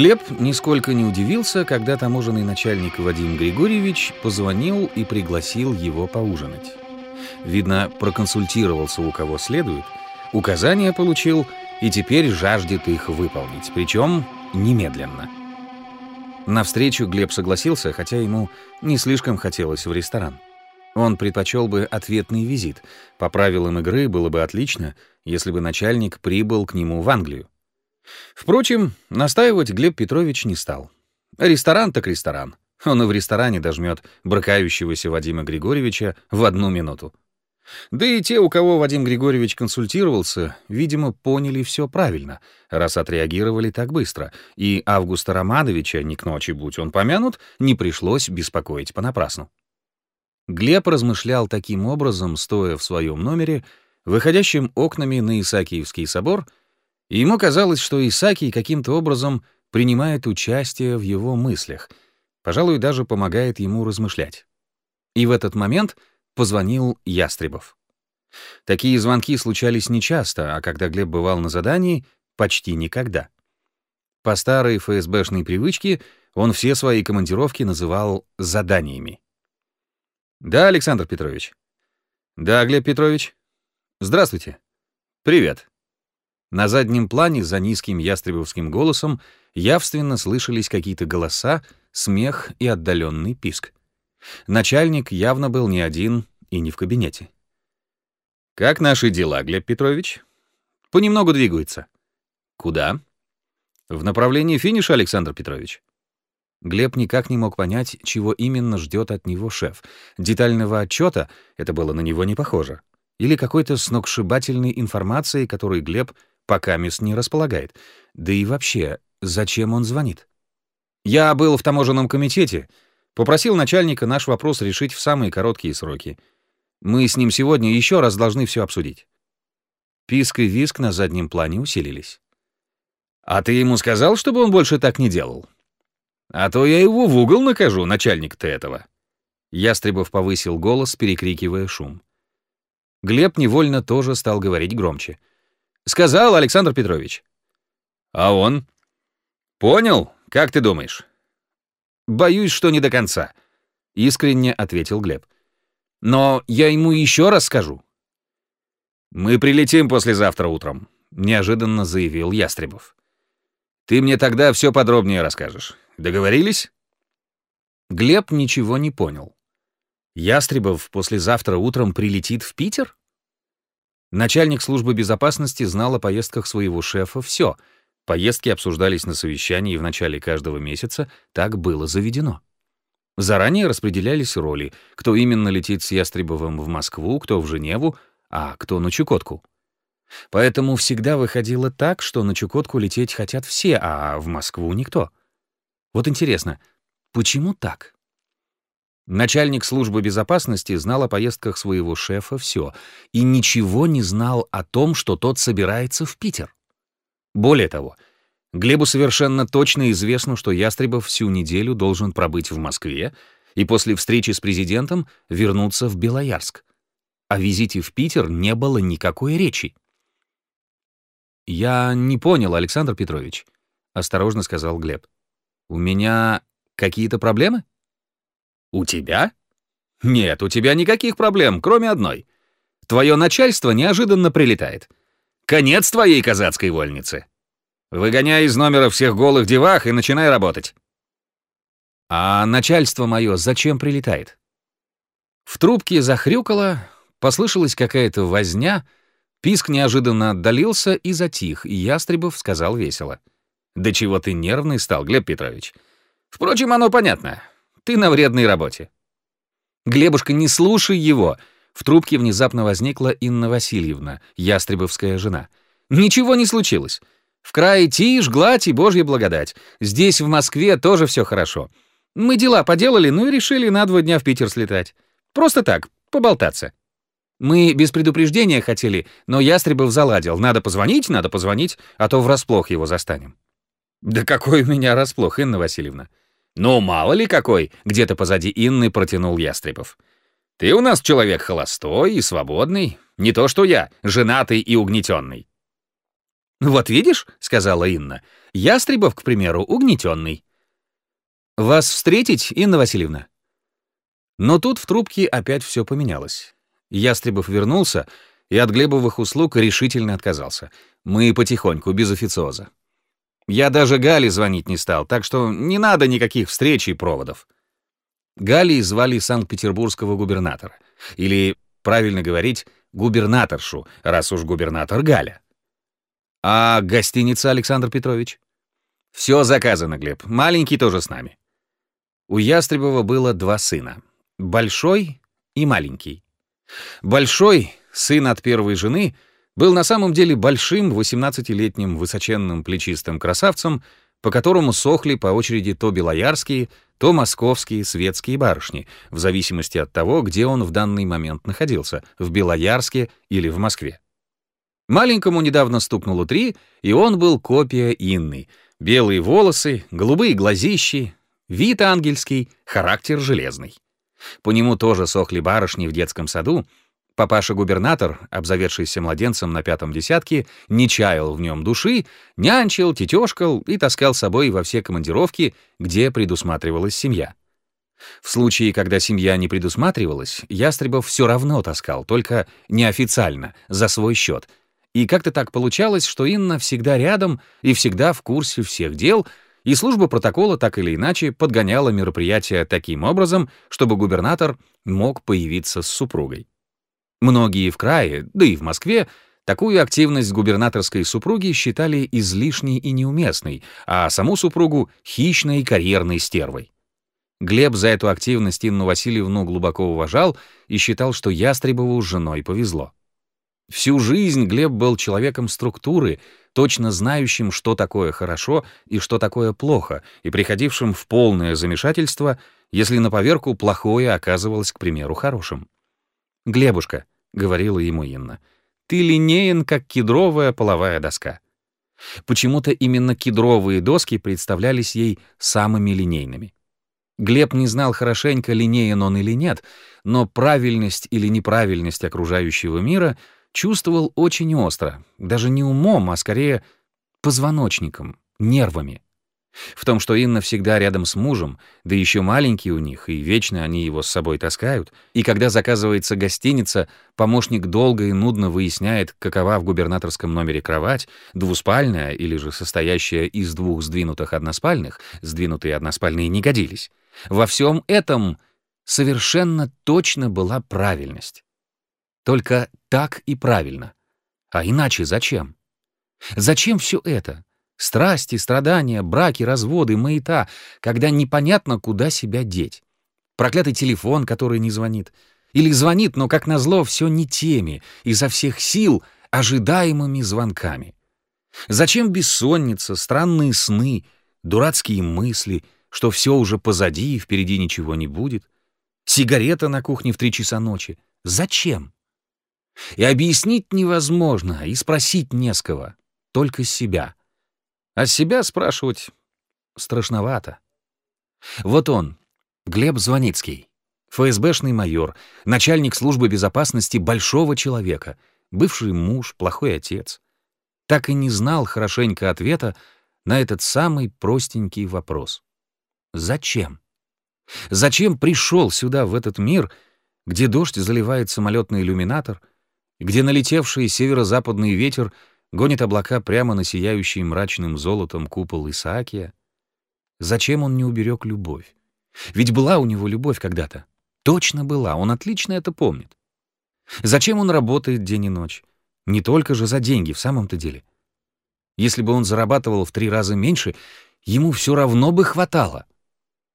Глеб нисколько не удивился, когда таможенный начальник Вадим Григорьевич позвонил и пригласил его поужинать. Видно, проконсультировался у кого следует, указания получил и теперь жаждет их выполнить, причем немедленно. На встречу Глеб согласился, хотя ему не слишком хотелось в ресторан. Он предпочел бы ответный визит. По правилам игры было бы отлично, если бы начальник прибыл к нему в Англию. Впрочем, настаивать Глеб Петрович не стал. Ресторан так ресторан. Он и в ресторане дожмет брыкающегося Вадима Григорьевича в одну минуту. Да и те, у кого Вадим Григорьевич консультировался, видимо, поняли все правильно, раз отреагировали так быстро, и Августа Романовича, не к ночи будь он помянут, не пришлось беспокоить понапрасну. Глеб размышлял таким образом, стоя в своем номере, выходящим окнами на Исаакиевский собор, и ему казалось, что Исаакий каким-то образом принимает участие в его мыслях, пожалуй, даже помогает ему размышлять. И в этот момент — позвонил Ястребов. Такие звонки случались нечасто, а когда Глеб бывал на задании, почти никогда. По старой ФСБшной привычке он все свои командировки называл заданиями. «Да, Александр Петрович». «Да, Глеб Петрович». «Здравствуйте». «Привет». На заднем плане за низким ястребовским голосом явственно слышались какие-то голоса, смех и отдаленный писк. Начальник явно был не один и не в кабинете. «Как наши дела, Глеб Петрович?» «Понемногу двигаются». «Куда?» «В направлении финиша, Александр Петрович». Глеб никак не мог понять, чего именно ждет от него шеф. Детального отчета это было на него не похоже. Или какой-то сногсшибательной информации, которой Глеб пока мест не располагает. Да и вообще, зачем он звонит? «Я был в таможенном комитете», Попросил начальника наш вопрос решить в самые короткие сроки. Мы с ним сегодня еще раз должны все обсудить. Писк и виск на заднем плане усилились. «А ты ему сказал, чтобы он больше так не делал? А то я его в угол накажу, начальник-то этого». Ястребов повысил голос, перекрикивая шум. Глеб невольно тоже стал говорить громче. «Сказал, Александр Петрович». «А он?» «Понял? Как ты думаешь?» «Боюсь, что не до конца», — искренне ответил Глеб. «Но я ему еще раз скажу». «Мы прилетим послезавтра утром», — неожиданно заявил Ястребов. «Ты мне тогда все подробнее расскажешь. Договорились?» Глеб ничего не понял. Ястребов послезавтра утром прилетит в Питер? Начальник службы безопасности знал о поездках своего шефа все — Поездки обсуждались на совещании в начале каждого месяца, так было заведено. Заранее распределялись роли, кто именно летит с Ястребовым в Москву, кто в Женеву, а кто на Чукотку. Поэтому всегда выходило так, что на Чукотку лететь хотят все, а в Москву никто. Вот интересно, почему так? Начальник службы безопасности знал о поездках своего шефа все и ничего не знал о том, что тот собирается в Питер. Более того, Глебу совершенно точно известно, что Ястребов всю неделю должен пробыть в Москве и после встречи с президентом вернуться в Белоярск. О визите в Питер не было никакой речи. «Я не понял, Александр Петрович», — осторожно сказал Глеб. «У меня какие-то проблемы?» «У тебя?» «Нет, у тебя никаких проблем, кроме одной. Твое начальство неожиданно прилетает. Конец твоей казацкой вольницы. Выгоняй из номера всех голых девах и начинай работать. А начальство мое зачем прилетает? В трубке захрюкало, послышалась какая-то возня, писк неожиданно отдалился и затих, и Ястребов сказал весело. «Да чего ты нервный стал, Глеб Петрович? Впрочем, оно понятно. Ты на вредной работе». «Глебушка, не слушай его!» В трубке внезапно возникла Инна Васильевна, ястребовская жена. «Ничего не случилось. В крае тишь, гладь и божья благодать. Здесь, в Москве, тоже все хорошо. Мы дела поделали, ну и решили на два дня в Питер слетать. Просто так, поболтаться. Мы без предупреждения хотели, но Ястребов заладил. Надо позвонить, надо позвонить, а то врасплох его застанем». «Да какой у меня расплох, Инна Васильевна?» «Ну, мало ли какой!» — где-то позади Инны протянул Ястребов. Ты у нас человек холостой и свободный, не то что я, женатый и угнетенный. «Вот видишь», — сказала Инна, — «Ястребов, к примеру, угнетенный». «Вас встретить, Инна Васильевна?» Но тут в трубке опять все поменялось. Ястребов вернулся и от Глебовых услуг решительно отказался. Мы потихоньку, без официоза. Я даже Гале звонить не стал, так что не надо никаких встреч и проводов. Галей звали санкт-петербургского губернатора. Или, правильно говорить, губернаторшу, раз уж губернатор Галя. А гостиница, Александр Петрович? Все заказано, Глеб. Маленький тоже с нами. У Ястребова было два сына. Большой и маленький. Большой, сын от первой жены, был на самом деле большим 18-летним высоченным плечистым красавцем, по которому сохли по очереди то белоярские, то московские светские барышни, в зависимости от того, где он в данный момент находился, в Белоярске или в Москве. Маленькому недавно стукнуло три, и он был копия Инны. Белые волосы, голубые глазищи, вид ангельский, характер железный. По нему тоже сохли барышни в детском саду, Папаша-губернатор, обзаведшийся младенцем на пятом десятке, не чаял в нем души, нянчил, тетешкал и таскал с собой во все командировки, где предусматривалась семья. В случае, когда семья не предусматривалась, Ястребов все равно таскал, только неофициально, за свой счет. И как-то так получалось, что Инна всегда рядом и всегда в курсе всех дел, и служба протокола так или иначе подгоняла мероприятие таким образом, чтобы губернатор мог появиться с супругой. Многие в крае, да и в Москве, такую активность губернаторской супруги считали излишней и неуместной, а саму супругу — хищной карьерной стервой. Глеб за эту активность Инну Васильевну глубоко уважал и считал, что Ястребову с женой повезло. Всю жизнь Глеб был человеком структуры, точно знающим, что такое хорошо и что такое плохо, и приходившим в полное замешательство, если на поверку плохое оказывалось, к примеру, хорошим. «Глебушка», — говорила ему Инна, — «ты линеен, как кедровая половая доска». Почему-то именно кедровые доски представлялись ей самыми линейными. Глеб не знал хорошенько, линеен он или нет, но правильность или неправильность окружающего мира чувствовал очень остро, даже не умом, а скорее позвоночником, нервами. В том, что Инна всегда рядом с мужем, да еще маленький у них, и вечно они его с собой таскают, и когда заказывается гостиница, помощник долго и нудно выясняет, какова в губернаторском номере кровать, двуспальная или же состоящая из двух сдвинутых односпальных, сдвинутые односпальные не годились. Во всем этом совершенно точно была правильность. Только так и правильно. А иначе зачем? Зачем все это? Страсти, страдания, браки, разводы, маята, когда непонятно, куда себя деть. Проклятый телефон, который не звонит. Или звонит, но, как назло, все не теми, изо всех сил, ожидаемыми звонками. Зачем бессонница, странные сны, дурацкие мысли, что все уже позади и впереди ничего не будет? Сигарета на кухне в три часа ночи. Зачем? И объяснить невозможно, и спросить не с кого, только себя — а себя спрашивать страшновато. Вот он, Глеб Звоницкий, ФСБшный майор, начальник службы безопасности большого человека, бывший муж, плохой отец. Так и не знал хорошенько ответа на этот самый простенький вопрос. Зачем? Зачем пришел сюда, в этот мир, где дождь заливает самолетный иллюминатор, где налетевший северо-западный ветер гонит облака прямо на сияющий мрачным золотом купол Исаакия. Зачем он не уберег любовь? Ведь была у него любовь когда-то. Точно была, он отлично это помнит. Зачем он работает день и ночь? Не только же за деньги, в самом-то деле. Если бы он зарабатывал в три раза меньше, ему все равно бы хватало.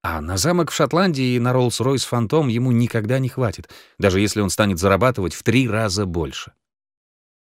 А на замок в Шотландии и на Роллс-Ройс Фантом ему никогда не хватит, даже если он станет зарабатывать в три раза больше.